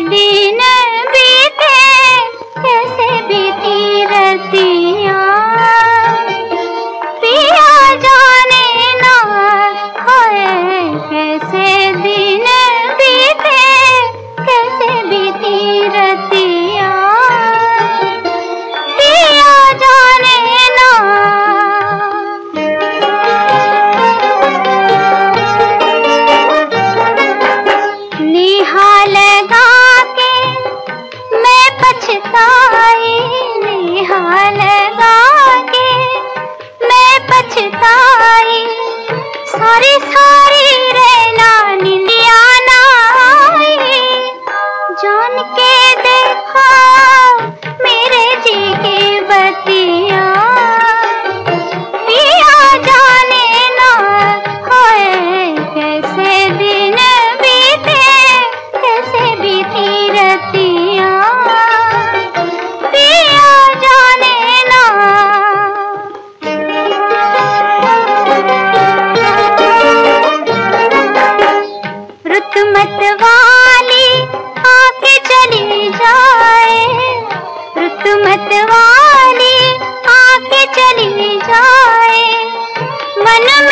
दिन कली